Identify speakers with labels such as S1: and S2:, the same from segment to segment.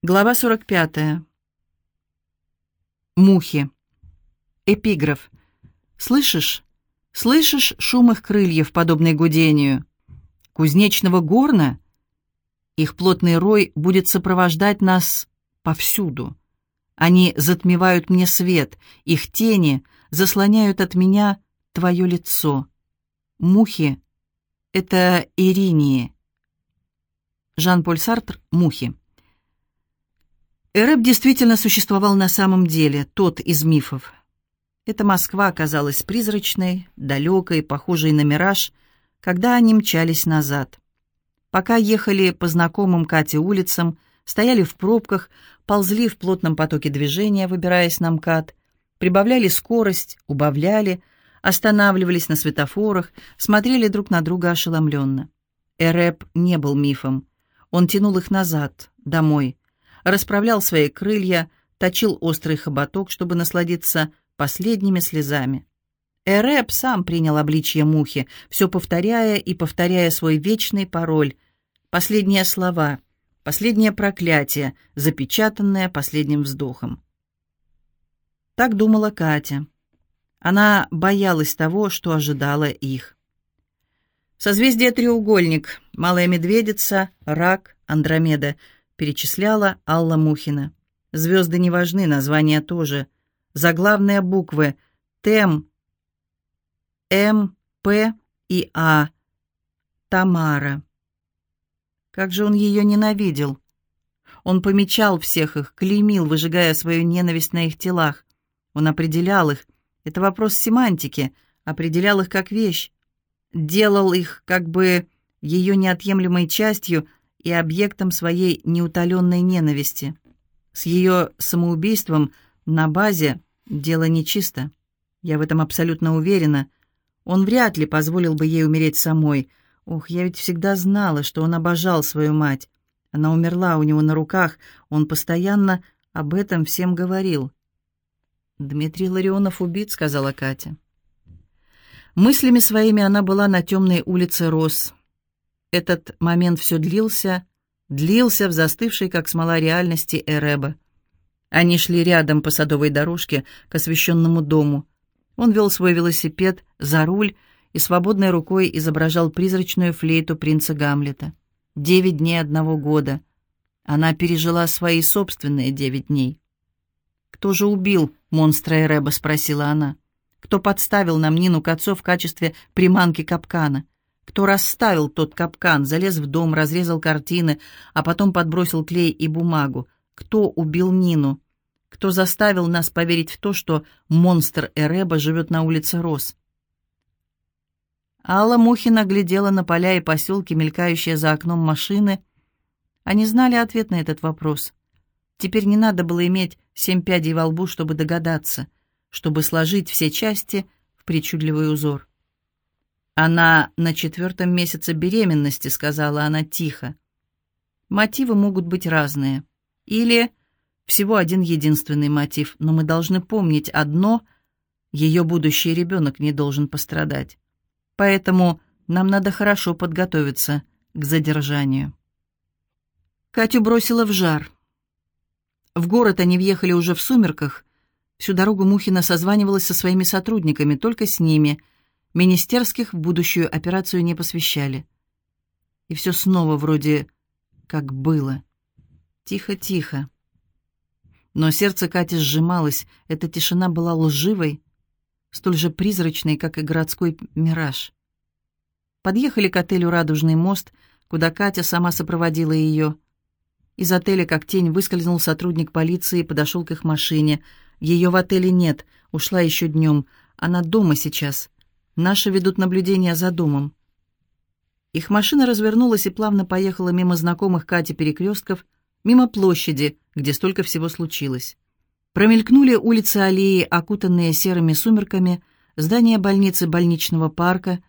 S1: Глава 45. Мухи. Эпиграф. Слышишь? Слышишь шум их крыльев, подобный гудению? Кузнечного горна? Их плотный рой будет сопровождать нас повсюду. Они затмевают мне свет, их тени заслоняют от меня твое лицо. Мухи — это иринии. Жан-Поль Сартр «Мухи». Эреб действительно существовал на самом деле, тот из мифов. Эта Москва оказалась призрачной, далекой, похожей на мираж, когда они мчались назад. Пока ехали по знакомым Кате улицам, стояли в пробках, ползли в плотном потоке движения, выбираясь на МКАД, прибавляли скорость, убавляли, останавливались на светофорах, смотрели друг на друга ошеломленно. Эреб не был мифом. Он тянул их назад, домой, расправлял свои крылья, точил острый хоботок, чтобы насладиться последними слезами. Эреб сам принял обличье мухи, все повторяя и повторяя свой вечный пароль. Последние слова, последнее проклятие, запечатанное последним вздохом. Так думала Катя. Она боялась того, что ожидала их. Созвездие треугольник, малая медведица, рак, Андромеда — перечисляла Алла Мухина. Звезды не важны, названия тоже. Заглавные буквы ТЭМ, М, П и А. Тамара. Как же он ее ненавидел. Он помечал всех их, клеймил, выжигая свою ненависть на их телах. Он определял их. Это вопрос семантики. Определял их как вещь. Делал их как бы ее неотъемлемой частью — и объектом своей неутоленной ненависти. С ее самоубийством на базе дело нечисто. Я в этом абсолютно уверена. Он вряд ли позволил бы ей умереть самой. Ох, я ведь всегда знала, что он обожал свою мать. Она умерла у него на руках, он постоянно об этом всем говорил. «Дмитрий Ларионов убит», — сказала Катя. Мыслями своими она была на темной улице Рос. Этот момент все длился, длился в застывшей, как смола реальности, Эреба. Они шли рядом по садовой дорожке к освещенному дому. Он вел свой велосипед за руль и свободной рукой изображал призрачную флейту принца Гамлета. Девять дней одного года. Она пережила свои собственные девять дней. «Кто же убил монстра Эреба?» — спросила она. «Кто подставил нам Нину Кацо в качестве приманки капкана?» Кто расставил тот капкан, залез в дом, разрезал картины, а потом подбросил клей и бумагу? Кто убил Нину? Кто заставил нас поверить в то, что монстр Эреба живет на улице Рос? Алла Мухина глядела на поля и поселки, мелькающие за окном машины. Они знали ответ на этот вопрос. Теперь не надо было иметь семь пядей во лбу, чтобы догадаться, чтобы сложить все части в причудливый узор. «Она на четвертом месяце беременности», — сказала она тихо. «Мотивы могут быть разные. Или всего один единственный мотив, но мы должны помнить одно — ее будущий ребенок не должен пострадать. Поэтому нам надо хорошо подготовиться к задержанию». Катю бросила в жар. В город они въехали уже в сумерках. Всю дорогу Мухина созванивалась со своими сотрудниками, только с ними — Министерских в будущую операцию не посвящали. И все снова вроде как было. Тихо-тихо. Но сердце Кати сжималось, эта тишина была лживой, столь же призрачной, как и городской мираж. Подъехали к отелю «Радужный мост», куда Катя сама сопроводила ее. Из отеля, как тень, выскользнул сотрудник полиции и подошел к их машине. Ее в отеле нет, ушла еще днем. Она дома сейчас. Наши ведут наблюдение за домом. Их машина развернулась и плавно поехала мимо знакомых Кате перекрестков, мимо площади, где столько всего случилось. Промелькнули улицы аллеи, окутанные серыми сумерками, здания больницы больничного парка,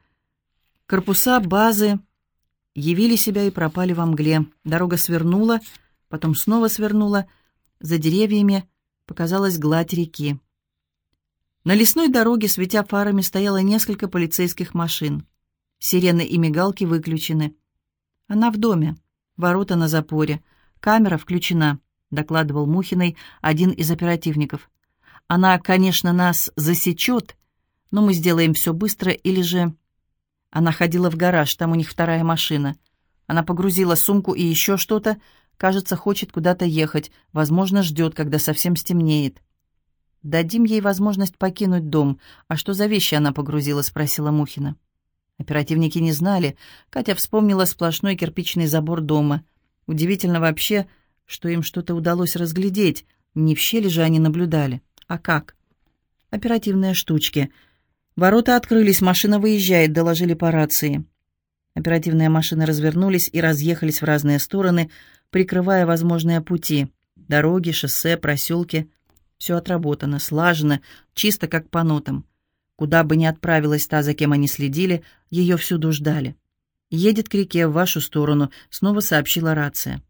S1: корпуса базы явили себя и пропали во мгле. Дорога свернула, потом снова свернула. За деревьями показалась гладь реки. На лесной дороге, светя фарами, стояло несколько полицейских машин. Сирены и мигалки выключены. Она в доме. Ворота на запоре. Камера включена. — докладывал Мухиной один из оперативников. «Она, конечно, нас засечет, но мы сделаем все быстро, или же...» Она ходила в гараж, там у них вторая машина. Она погрузила сумку и еще что-то, кажется, хочет куда-то ехать, возможно, ждет, когда совсем стемнеет. «Дадим ей возможность покинуть дом. А что за вещи она погрузила?» — спросила Мухина. Оперативники не знали. Катя вспомнила сплошной кирпичный забор дома. Удивительно вообще, что им что-то удалось разглядеть. Не в щели же они наблюдали. А как? Оперативные штучки. Ворота открылись, машина выезжает, доложили по рации. Оперативные машины развернулись и разъехались в разные стороны, прикрывая возможные пути. Дороги, шоссе, проселки. Все отработано, слажено, чисто как по нотам. Куда бы ни отправилась та, за кем они следили, ее всюду ждали. «Едет к реке в вашу сторону», — снова сообщила рация.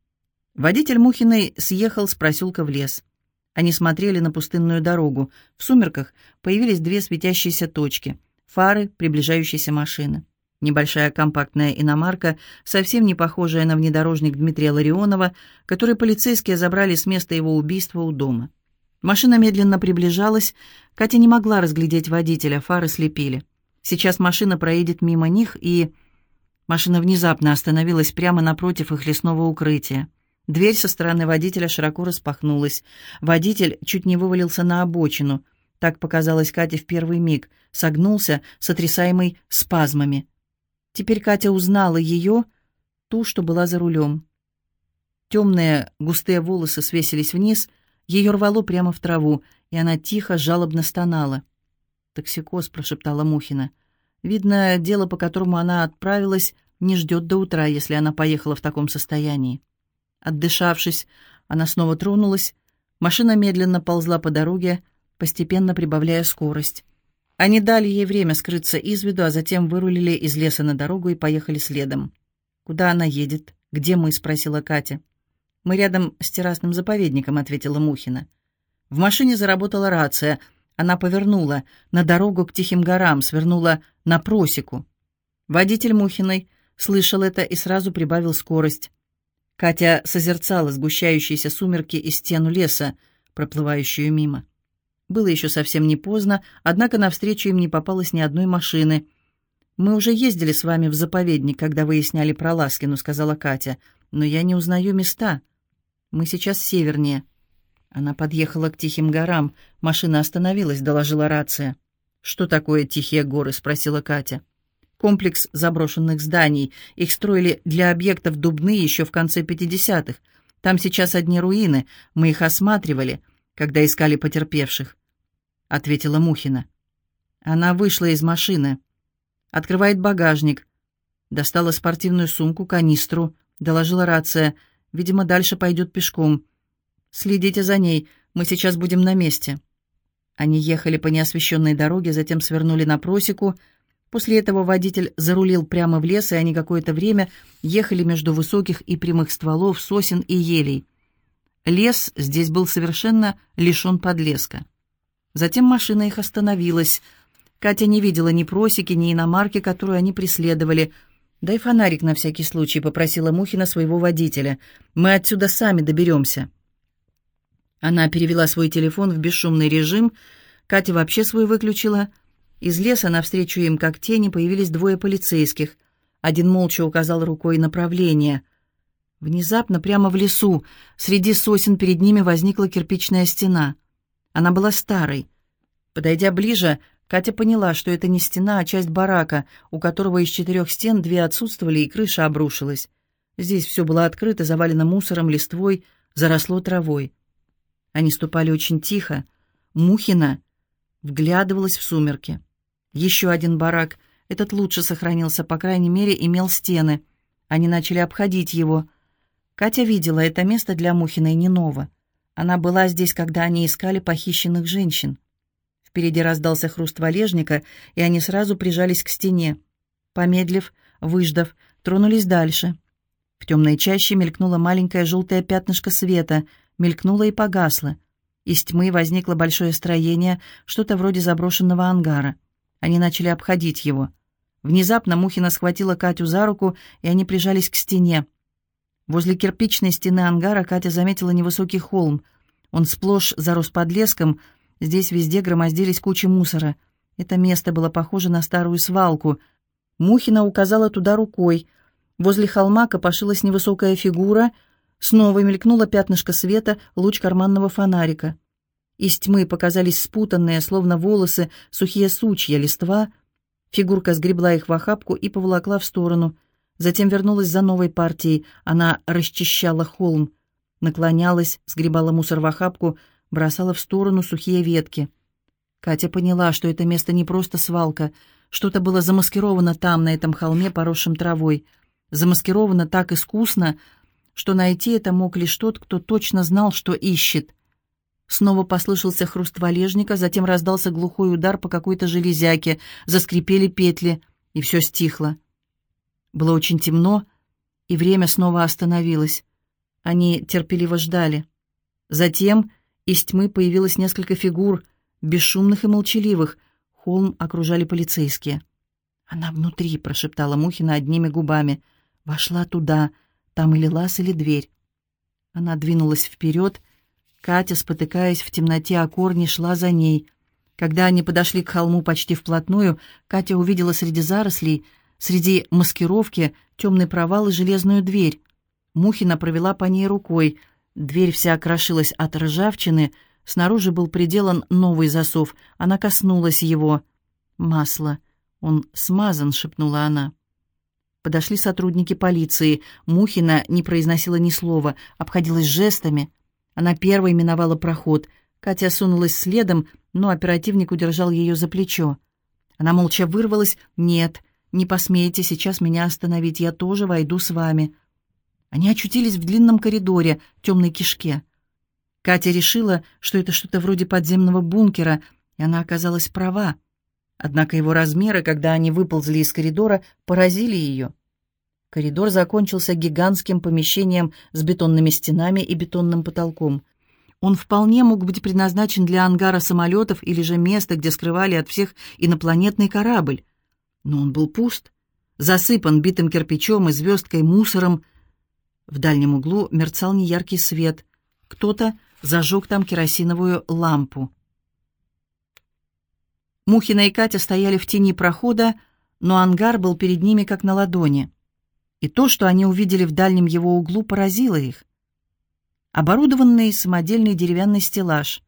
S1: Водитель Мухиной съехал с проселка в лес. Они смотрели на пустынную дорогу. В сумерках появились две светящиеся точки — фары приближающейся машины. Небольшая компактная иномарка, совсем не похожая на внедорожник Дмитрия Ларионова, который полицейские забрали с места его убийства у дома. Машина медленно приближалась. Катя не могла разглядеть водителя, фары слепили. Сейчас машина проедет мимо них, и... Машина внезапно остановилась прямо напротив их лесного укрытия. Дверь со стороны водителя широко распахнулась. Водитель чуть не вывалился на обочину. Так показалось Кате в первый миг. Согнулся, сотрясаемый спазмами. Теперь Катя узнала ее, ту, что была за рулем. Темные густые волосы свесились вниз — ее рвало прямо в траву, и она тихо, жалобно стонала. «Токсикоз», — прошептала Мухина. «Видно, дело, по которому она отправилась, не ждет до утра, если она поехала в таком состоянии». Отдышавшись, она снова тронулась. Машина медленно ползла по дороге, постепенно прибавляя скорость. Они дали ей время скрыться из виду, а затем вырулили из леса на дорогу и поехали следом. «Куда она едет? Где мы?» — спросила Катя. «Мы рядом с террасным заповедником», — ответила Мухина. В машине заработала рация. Она повернула на дорогу к Тихим горам, свернула на просеку. Водитель Мухиной слышал это и сразу прибавил скорость. Катя созерцала сгущающиеся сумерки и стену леса, проплывающую мимо. Было еще совсем не поздно, однако навстречу им не попалось ни одной машины. «Мы уже ездили с вами в заповедник, когда выясняли про Ласкину», — сказала Катя. «Но я не узнаю места». Мы сейчас севернее». Она подъехала к Тихим горам. Машина остановилась, доложила рация. «Что такое Тихие горы?» — спросила Катя. «Комплекс заброшенных зданий. Их строили для объектов Дубны еще в конце 50-х. Там сейчас одни руины. Мы их осматривали, когда искали потерпевших», — ответила Мухина. Она вышла из машины. Открывает багажник. Достала спортивную сумку, канистру. Доложила рация — Видимо, дальше пойдет пешком. Следите за ней, мы сейчас будем на месте». Они ехали по неосвещенной дороге, затем свернули на просеку. После этого водитель зарулил прямо в лес, и они какое-то время ехали между высоких и прямых стволов, сосен и елей. Лес здесь был совершенно лишен подлеска. Затем машина их остановилась. Катя не видела ни просеки, ни иномарки, которую они преследовали — «Дай фонарик на всякий случай», — попросила Мухина своего водителя. «Мы отсюда сами доберемся». Она перевела свой телефон в бесшумный режим. Катя вообще свой выключила. Из леса навстречу им, как тени, появились двое полицейских. Один молча указал рукой направление. Внезапно, прямо в лесу, среди сосен перед ними возникла кирпичная стена. Она была старой. Подойдя ближе, Катя поняла, что это не стена, а часть барака, у которого из четырех стен две отсутствовали и крыша обрушилась. Здесь все было открыто, завалено мусором, листвой, заросло травой. Они ступали очень тихо. Мухина вглядывалась в сумерки. Еще один барак, этот лучше сохранился, по крайней мере, имел стены. Они начали обходить его. Катя видела, это место для Мухиной не ново. Она была здесь, когда они искали похищенных женщин. Впереди раздался хруст валежника, и они сразу прижались к стене. Помедлив, выждав, тронулись дальше. В темной чаще мелькнуло маленькое желтое пятнышко света, мелькнуло и погасло. Из тьмы возникло большое строение, что-то вроде заброшенного ангара. Они начали обходить его. Внезапно Мухина схватила Катю за руку, и они прижались к стене. Возле кирпичной стены ангара Катя заметила невысокий холм. Он сплошь зарос подлеском, здесь везде громоздились кучи мусора. Это место было похоже на старую свалку. Мухина указала туда рукой. Возле холма копошилась невысокая фигура. Снова мелькнуло пятнышко света, луч карманного фонарика. Из тьмы показались спутанные, словно волосы, сухие сучья, листва. Фигурка сгребла их в охапку и поволокла в сторону. Затем вернулась за новой партией. Она расчищала холм. Наклонялась, сгребала мусор в охапку, бросала в сторону сухие ветки. Катя поняла, что это место не просто свалка. Что-то было замаскировано там, на этом холме, поросшем травой. Замаскировано так искусно, что найти это мог лишь тот, кто точно знал, что ищет. Снова послышался хруст валежника, затем раздался глухой удар по какой-то железяке, заскрипели петли, и все стихло. Было очень темно, и время снова остановилось. Они терпеливо ждали. Затем из тьмы появилось несколько фигур, бесшумных и молчаливых. Холм окружали полицейские. «Она внутри», — прошептала Мухина одними губами. «Вошла туда. Там или лаз, или дверь». Она двинулась вперед, Катя, спотыкаясь в темноте о корни, шла за ней. Когда они подошли к холму почти вплотную, Катя увидела среди зарослей, среди маскировки, темный провал и железную дверь. Мухина провела по ней рукой. Дверь вся окрошилась от ржавчины, снаружи был приделан новый засов. Она коснулась его. «Масло. Он смазан», — шепнула она. Подошли сотрудники полиции. Мухина не произносила ни слова, обходилась жестами. Она первой миновала проход. Катя сунулась следом, но оперативник удержал ее за плечо. Она молча вырвалась. «Нет, не посмейте сейчас меня остановить, я тоже войду с вами». Они очутились в длинном коридоре, темной кишке. Катя решила, что это что-то вроде подземного бункера, и она оказалась права. Однако его размеры, когда они выползли из коридора, поразили ее. Коридор закончился гигантским помещением с бетонными стенами и бетонным потолком. Он вполне мог быть предназначен для ангара самолетов или же места, где скрывали от всех инопланетный корабль. Но он был пуст, засыпан битым кирпичом и звездкой мусором. В дальнем углу мерцал неяркий свет. Кто-то зажег там керосиновую лампу. Мухина и Катя стояли в тени прохода, но ангар был перед ними как на ладони и то, что они увидели в дальнем его углу, поразило их. Оборудованный самодельный деревянный стеллаж.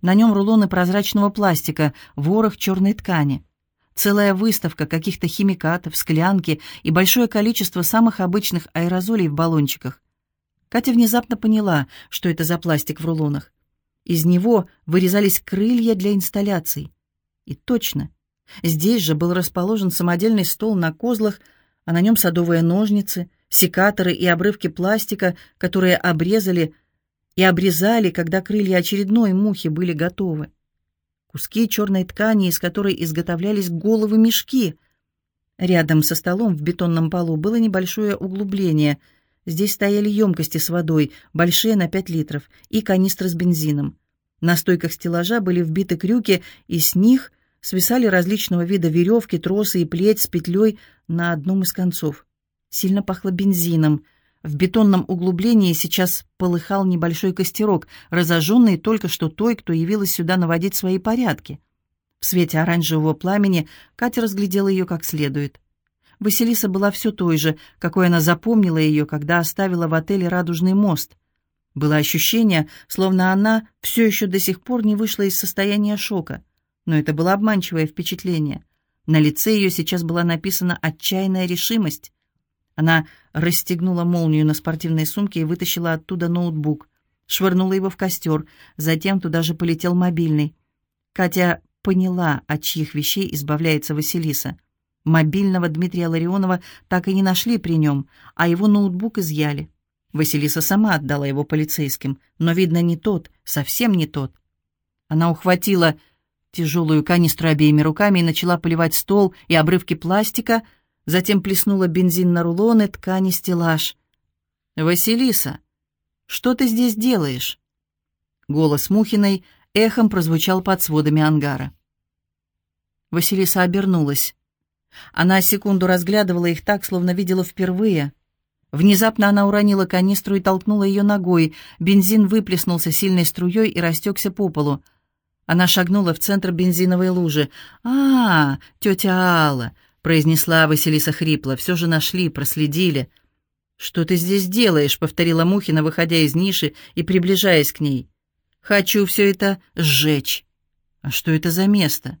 S1: На нем рулоны прозрачного пластика, ворох черной ткани. Целая выставка каких-то химикатов, склянки и большое количество самых обычных аэрозолей в баллончиках. Катя внезапно поняла, что это за пластик в рулонах. Из него вырезались крылья для инсталляций. И точно, здесь же был расположен самодельный стол на козлах а на нем садовые ножницы, секаторы и обрывки пластика, которые обрезали и обрезали, когда крылья очередной мухи были готовы. Куски черной ткани, из которой изготовлялись головы-мешки. Рядом со столом в бетонном полу было небольшое углубление. Здесь стояли емкости с водой, большие на 5 литров, и канистры с бензином. На стойках стеллажа были вбиты крюки, и с них свисали различного вида веревки, тросы и плеть с петлей на одном из концов. Сильно пахло бензином. В бетонном углублении сейчас полыхал небольшой костерок, разожженный только что той, кто явилась сюда наводить свои порядки. В свете оранжевого пламени Катя разглядела ее как следует. Василиса была все той же, какой она запомнила ее, когда оставила в отеле «Радужный мост». Было ощущение, словно она все еще до сих пор не вышла из состояния шока но это было обманчивое впечатление. На лице ее сейчас была написана отчаянная решимость. Она расстегнула молнию на спортивной сумке и вытащила оттуда ноутбук. Швырнула его в костер, затем туда же полетел мобильный. Катя поняла, от чьих вещей избавляется Василиса. Мобильного Дмитрия Ларионова так и не нашли при нем, а его ноутбук изъяли. Василиса сама отдала его полицейским, но, видно, не тот, совсем не тот. Она ухватила тяжелую канистру обеими руками и начала поливать стол и обрывки пластика, затем плеснула бензин на рулоны, ткани, стеллаж. «Василиса, что ты здесь делаешь?» Голос Мухиной эхом прозвучал под сводами ангара. Василиса обернулась. Она секунду разглядывала их так, словно видела впервые. Внезапно она уронила канистру и толкнула ее ногой. Бензин выплеснулся сильной струей и растекся по полу. Она шагнула в центр бензиновой лужи. «А, тетя Алла!» — произнесла Василиса хрипло. «Все же нашли, проследили». «Что ты здесь делаешь?» — повторила Мухина, выходя из ниши и приближаясь к ней. «Хочу все это сжечь». «А что это за место?»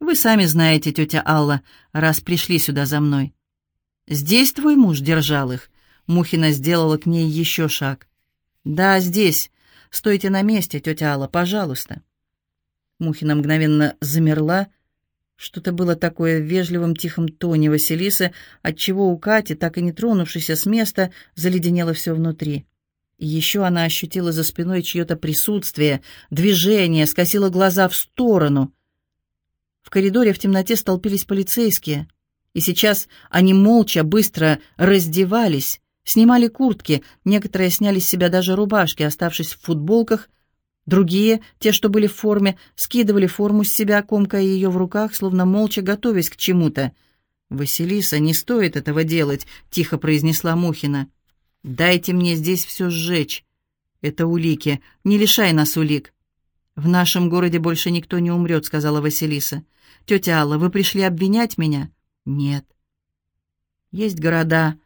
S1: «Вы сами знаете, тетя Алла, раз пришли сюда за мной». «Здесь твой муж держал их?» Мухина сделала к ней еще шаг. «Да, здесь. Стойте на месте, тетя Алла, пожалуйста». Мухина мгновенно замерла. Что-то было такое в вежливом тихом тоне Василисы, отчего у Кати, так и не тронувшейся с места, заледенело все внутри. Еще она ощутила за спиной чье-то присутствие, движение, скосила глаза в сторону. В коридоре в темноте столпились полицейские — и сейчас они молча, быстро раздевались, снимали куртки, некоторые сняли с себя даже рубашки, оставшись в футболках, другие, те, что были в форме, скидывали форму с себя, комкая ее в руках, словно молча готовясь к чему-то. «Василиса, не стоит этого делать», — тихо произнесла Мухина. «Дайте мне здесь все сжечь. Это улики. Не лишай нас улик». «В нашем городе больше никто не умрет», — сказала Василиса. «Тетя Алла, вы пришли обвинять меня?» Нет. Есть города,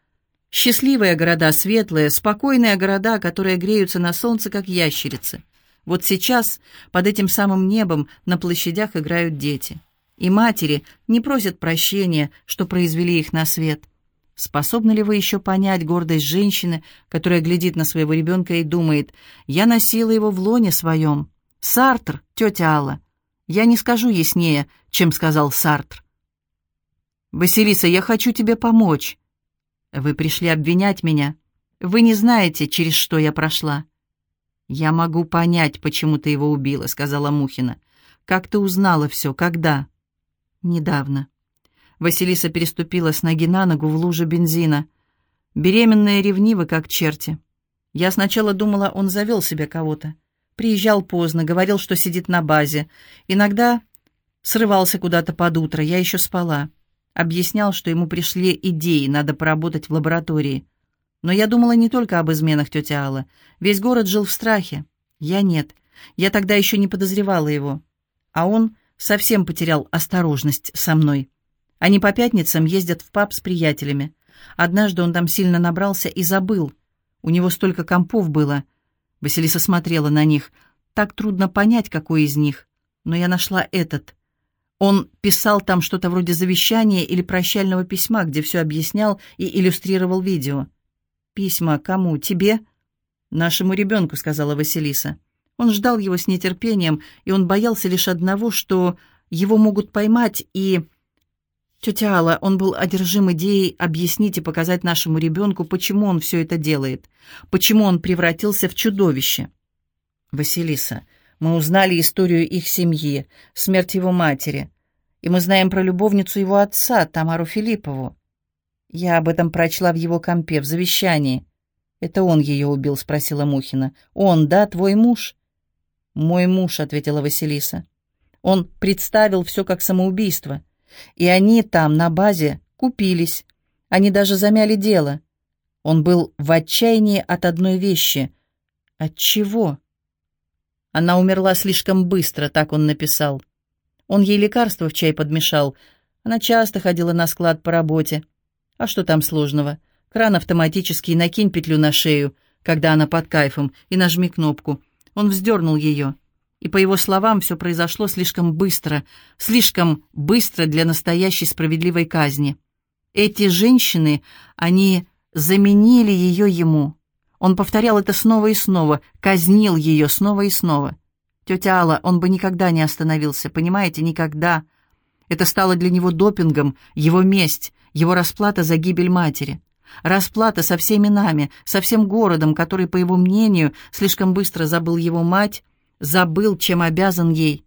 S1: счастливые города, светлые, спокойные города, которые греются на солнце, как ящерицы. Вот сейчас под этим самым небом на площадях играют дети. И матери не просят прощения, что произвели их на свет. Способны ли вы еще понять гордость женщины, которая глядит на своего ребенка и думает, «Я носила его в лоне своем». Сартр, тетя Алла. Я не скажу яснее, чем сказал Сартр. «Василиса, я хочу тебе помочь. Вы пришли обвинять меня. Вы не знаете, через что я прошла». «Я могу понять, почему ты его убила», — сказала Мухина. «Как ты узнала все? Когда?» «Недавно». Василиса переступила с ноги на ногу в луже бензина. Беременная ревнива, как черти. Я сначала думала, он завел себе кого-то. Приезжал поздно, говорил, что сидит на базе. Иногда срывался куда-то под утро, я еще спала. Объяснял, что ему пришли идеи, надо поработать в лаборатории. Но я думала не только об изменах тети Алла. Весь город жил в страхе. Я нет. Я тогда еще не подозревала его. А он совсем потерял осторожность со мной. Они по пятницам ездят в паб с приятелями. Однажды он там сильно набрался и забыл. У него столько компов было. Василиса смотрела на них. Так трудно понять, какой из них. Но я нашла этот — он писал там что-то вроде завещания или прощального письма, где все объяснял и иллюстрировал видео. «Письма кому? Тебе?» «Нашему ребенку», — сказала Василиса. Он ждал его с нетерпением, и он боялся лишь одного, что его могут поймать, и... Тетя Алла, он был одержим идеей объяснить и показать нашему ребенку, почему он все это делает, почему он превратился в чудовище. Василиса, мы узнали историю их семьи, смерть его матери. И мы знаем про любовницу его отца, Тамару Филиппову. Я об этом прочла в его компе, в завещании. «Это он ее убил?» — спросила Мухина. «Он, да, твой муж?» «Мой муж», — ответила Василиса. «Он представил все как самоубийство. И они там, на базе, купились. Они даже замяли дело. Он был в отчаянии от одной вещи. От чего?» Она умерла слишком быстро, так он написал. Он ей лекарства в чай подмешал. Она часто ходила на склад по работе. А что там сложного? Кран автоматический, накинь петлю на шею, когда она под кайфом, и нажми кнопку. Он вздернул ее. И по его словам, все произошло слишком быстро, слишком быстро для настоящей справедливой казни. Эти женщины, они заменили ее ему. Он повторял это снова и снова, казнил ее снова и снова. Тетя Алла, он бы никогда не остановился, понимаете, никогда. Это стало для него допингом, его месть, его расплата за гибель матери. Расплата со всеми нами, со всем городом, который, по его мнению, слишком быстро забыл его мать, забыл, чем обязан ей.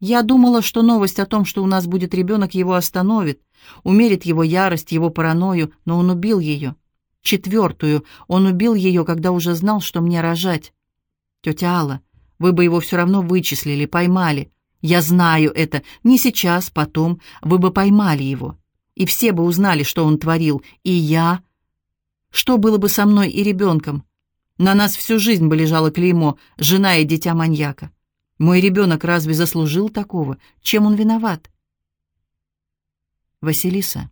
S1: Я думала, что новость о том, что у нас будет ребенок, его остановит, умерит его ярость, его паранойю, но он убил ее. Четвертую, он убил ее, когда уже знал, что мне рожать. Тетя Алла, вы бы его все равно вычислили, поймали. Я знаю это. Не сейчас, потом. Вы бы поймали его. И все бы узнали, что он творил. И я... Что было бы со мной и ребенком? На нас всю жизнь бы лежало клеймо «жена и дитя маньяка». Мой ребенок разве заслужил такого? Чем он виноват? Василиса,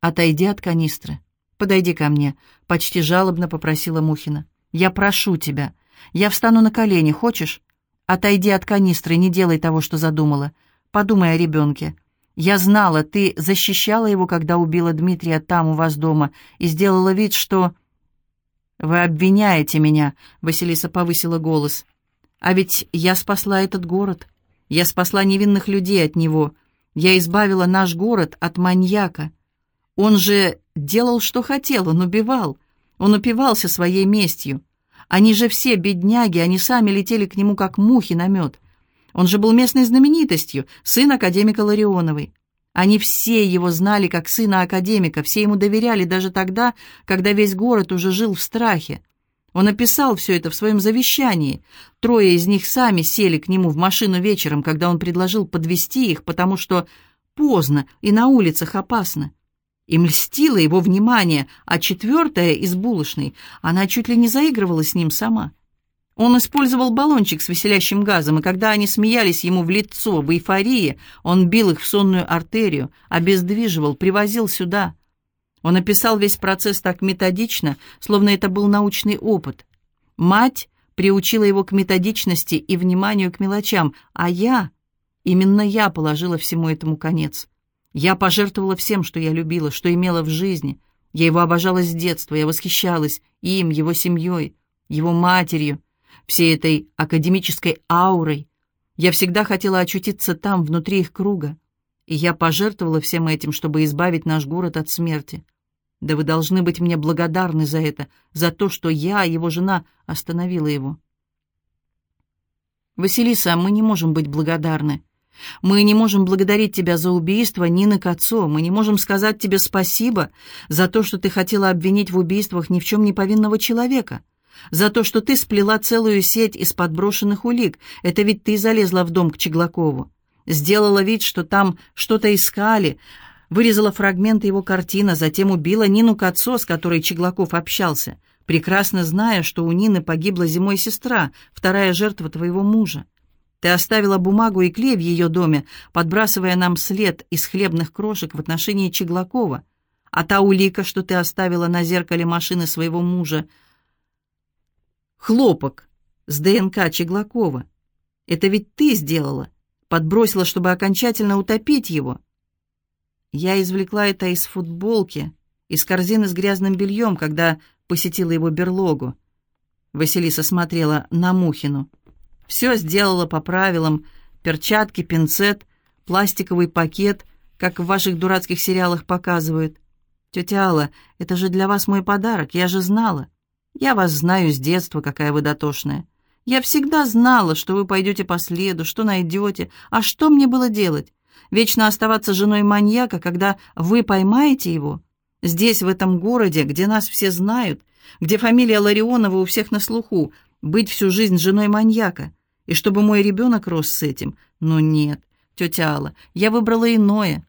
S1: отойди от канистры. Подойди ко мне, почти жалобно попросила Мухина. Я прошу тебя. Я встану на колени, хочешь? Отойди от канистры, не делай того, что задумала. Подумай о ребенке. Я знала, ты защищала его, когда убила Дмитрия там у вас дома, и сделала вид, что... «Вы обвиняете меня», — Василиса повысила голос. «А ведь я спасла этот город. Я спасла невинных людей от него. Я избавила наш город от маньяка. Он же делал, что хотел, он убивал. Он упивался своей местью. Они же все бедняги, они сами летели к нему, как мухи на мед. Он же был местной знаменитостью, сын академика Ларионовой. Они все его знали как сына академика, все ему доверяли даже тогда, когда весь город уже жил в страхе. Он описал все это в своем завещании. Трое из них сами сели к нему в машину вечером, когда он предложил подвести их, потому что поздно и на улицах опасно. Им льстило его внимание, а четвертая из булочной, она чуть ли не заигрывала с ним сама. Он использовал баллончик с веселящим газом, и когда они смеялись ему в лицо в эйфории, он бил их в сонную артерию, обездвиживал, привозил сюда. Он описал весь процесс так методично, словно это был научный опыт. Мать приучила его к методичности и вниманию к мелочам, а я, именно я положила всему этому конец. Я пожертвовала всем, что я любила, что имела в жизни. Я его обожала с детства, я восхищалась им, его семьей, его матерью, всей этой академической аурой. Я всегда хотела очутиться там, внутри их круга. И я пожертвовала всем этим, чтобы избавить наш город от смерти. Да вы должны быть мне благодарны за это, за то, что я, его жена, остановила его. Василиса, мы не можем быть благодарны. Мы не можем благодарить тебя за убийство Нины Кацо. Мы не можем сказать тебе спасибо за то, что ты хотела обвинить в убийствах ни в чем не повинного человека. За то, что ты сплела целую сеть из подброшенных улик. Это ведь ты залезла в дом к Чеглакову. Сделала вид, что там что-то искали, вырезала фрагменты его картины, затем убила Нину Кацо, с которой Чеглаков общался, прекрасно зная, что у Нины погибла зимой сестра, вторая жертва твоего мужа. Ты оставила бумагу и клей в ее доме, подбрасывая нам след из хлебных крошек в отношении Чеглакова. А та улика, что ты оставила на зеркале машины своего мужа, хлопок с ДНК Чеглакова. Это ведь ты сделала, подбросила, чтобы окончательно утопить его. Я извлекла это из футболки, из корзины с грязным бельем, когда посетила его берлогу. Василиса смотрела на Мухину. Все сделала по правилам. Перчатки, пинцет, пластиковый пакет, как в ваших дурацких сериалах показывают. Тетя Алла, это же для вас мой подарок, я же знала. Я вас знаю с детства, какая вы дотошная. Я всегда знала, что вы пойдете по следу, что найдете. А что мне было делать? Вечно оставаться женой маньяка, когда вы поймаете его? Здесь, в этом городе, где нас все знают, где фамилия Ларионова у всех на слуху, быть всю жизнь женой маньяка и чтобы мой ребенок рос с этим. Но нет, тетя Алла, я выбрала иное.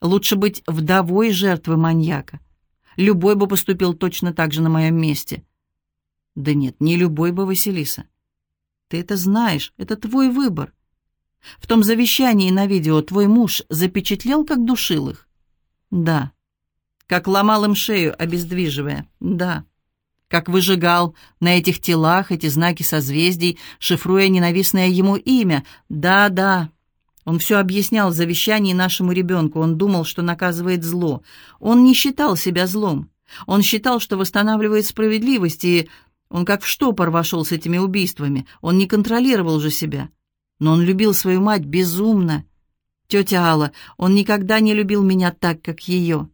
S1: Лучше быть вдовой жертвы маньяка. Любой бы поступил точно так же на моем месте. Да нет, не любой бы, Василиса. Ты это знаешь, это твой выбор. В том завещании на видео твой муж запечатлел, как душил их? Да. Как ломал им шею, обездвиживая? Да как выжигал на этих телах эти знаки созвездий, шифруя ненавистное ему имя. Да-да, он все объяснял в завещании нашему ребенку. Он думал, что наказывает зло. Он не считал себя злом. Он считал, что восстанавливает справедливость, и он как в штопор вошел с этими убийствами. Он не контролировал же себя. Но он любил свою мать безумно. Тетя Алла, он никогда не любил меня так, как ее.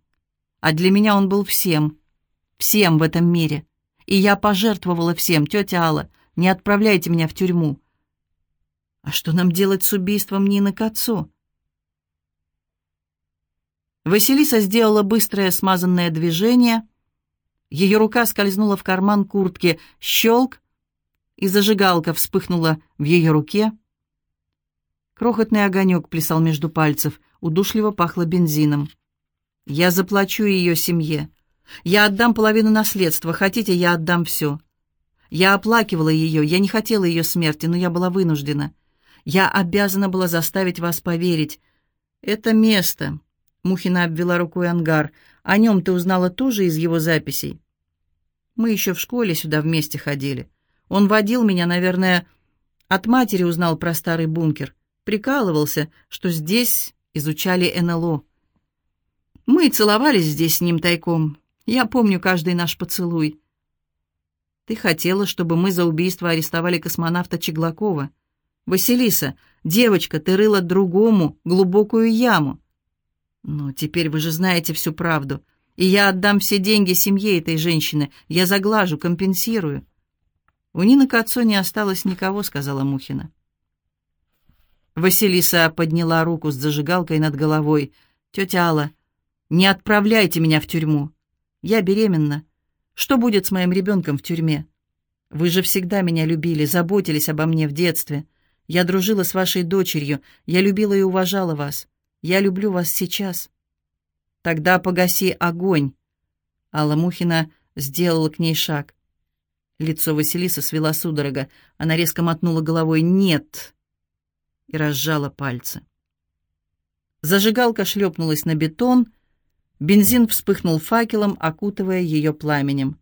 S1: А для меня он был всем. Всем в этом мире и я пожертвовала всем, тетя Алла, не отправляйте меня в тюрьму. А что нам делать с убийством Нины Кацо? Василиса сделала быстрое смазанное движение. Ее рука скользнула в карман куртки. Щелк, и зажигалка вспыхнула в ее руке. Крохотный огонек плясал между пальцев, удушливо пахло бензином. «Я заплачу ее семье. Я отдам половину наследства. Хотите, я отдам все. Я оплакивала ее, я не хотела ее смерти, но я была вынуждена. Я обязана была заставить вас поверить. Это место. Мухина обвела рукой ангар. О нем ты узнала тоже из его записей? Мы еще в школе сюда вместе ходили. Он водил меня, наверное, от матери узнал про старый бункер. Прикалывался, что здесь изучали НЛО. Мы целовались здесь с ним тайком. Я помню каждый наш поцелуй. Ты хотела, чтобы мы за убийство арестовали космонавта Чеглакова. Василиса, девочка, ты рыла другому глубокую яму. Но теперь вы же знаете всю правду. И я отдам все деньги семье этой женщины. Я заглажу, компенсирую. У Нины к отцу не осталось никого, сказала Мухина. Василиса подняла руку с зажигалкой над головой. «Тетя Алла, не отправляйте меня в тюрьму. Я беременна. Что будет с моим ребенком в тюрьме? Вы же всегда меня любили, заботились обо мне в детстве. Я дружила с вашей дочерью, я любила и уважала вас. Я люблю вас сейчас. Тогда погаси огонь. Алла Мухина сделала к ней шаг. Лицо Василисы свела судорога. Она резко мотнула головой «нет» и разжала пальцы. Зажигалка шлепнулась на бетон, бензин вспыхнул факелом, окутывая ее пламенем.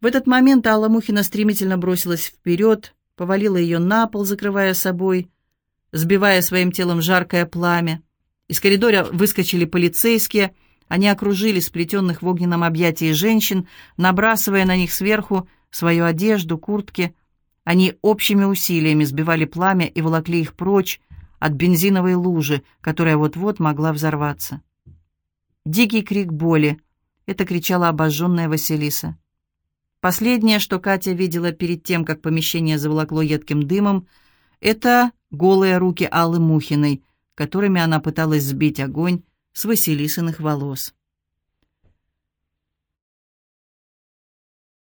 S1: В этот момент Алла Мухина стремительно бросилась вперед, повалила ее на пол, закрывая собой, сбивая своим телом жаркое пламя. Из коридора выскочили полицейские, они окружили сплетенных в огненном объятии женщин, набрасывая на них сверху свою одежду, куртки. Они общими усилиями сбивали пламя и волокли их прочь от бензиновой лужи, которая вот-вот могла взорваться. Дикий крик боли. Это кричала обожженная Василиса. Последнее, что Катя видела перед тем, как помещение заволокло едким дымом, это голые руки Аллы Мухиной, которыми она пыталась сбить огонь с Василисиных волос.